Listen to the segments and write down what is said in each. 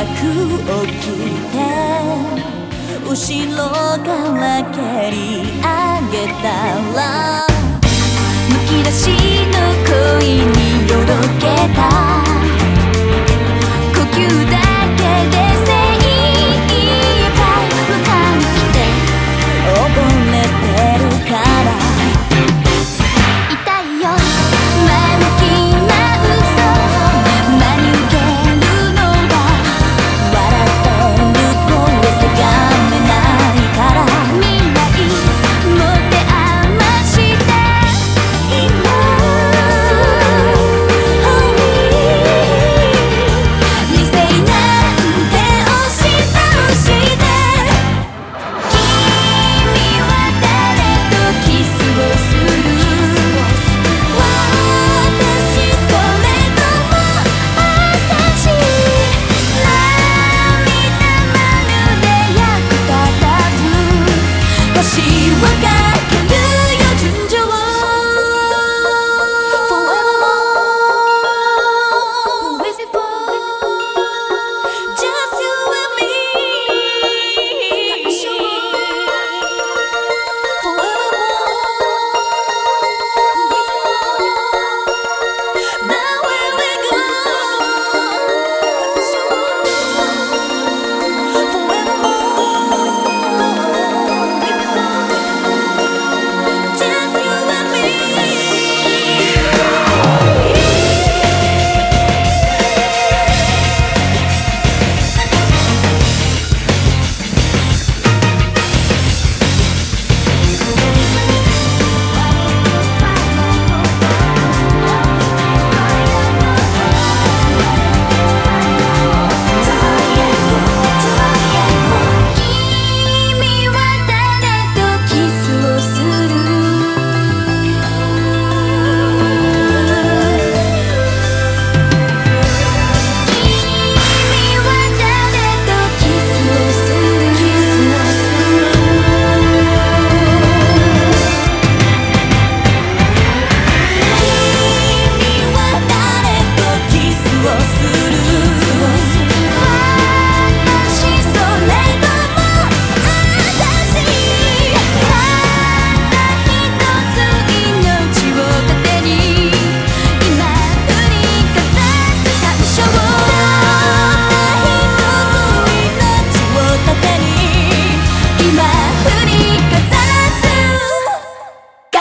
服を着て後ろから蹴り上げたらむき出し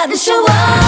gotta show up.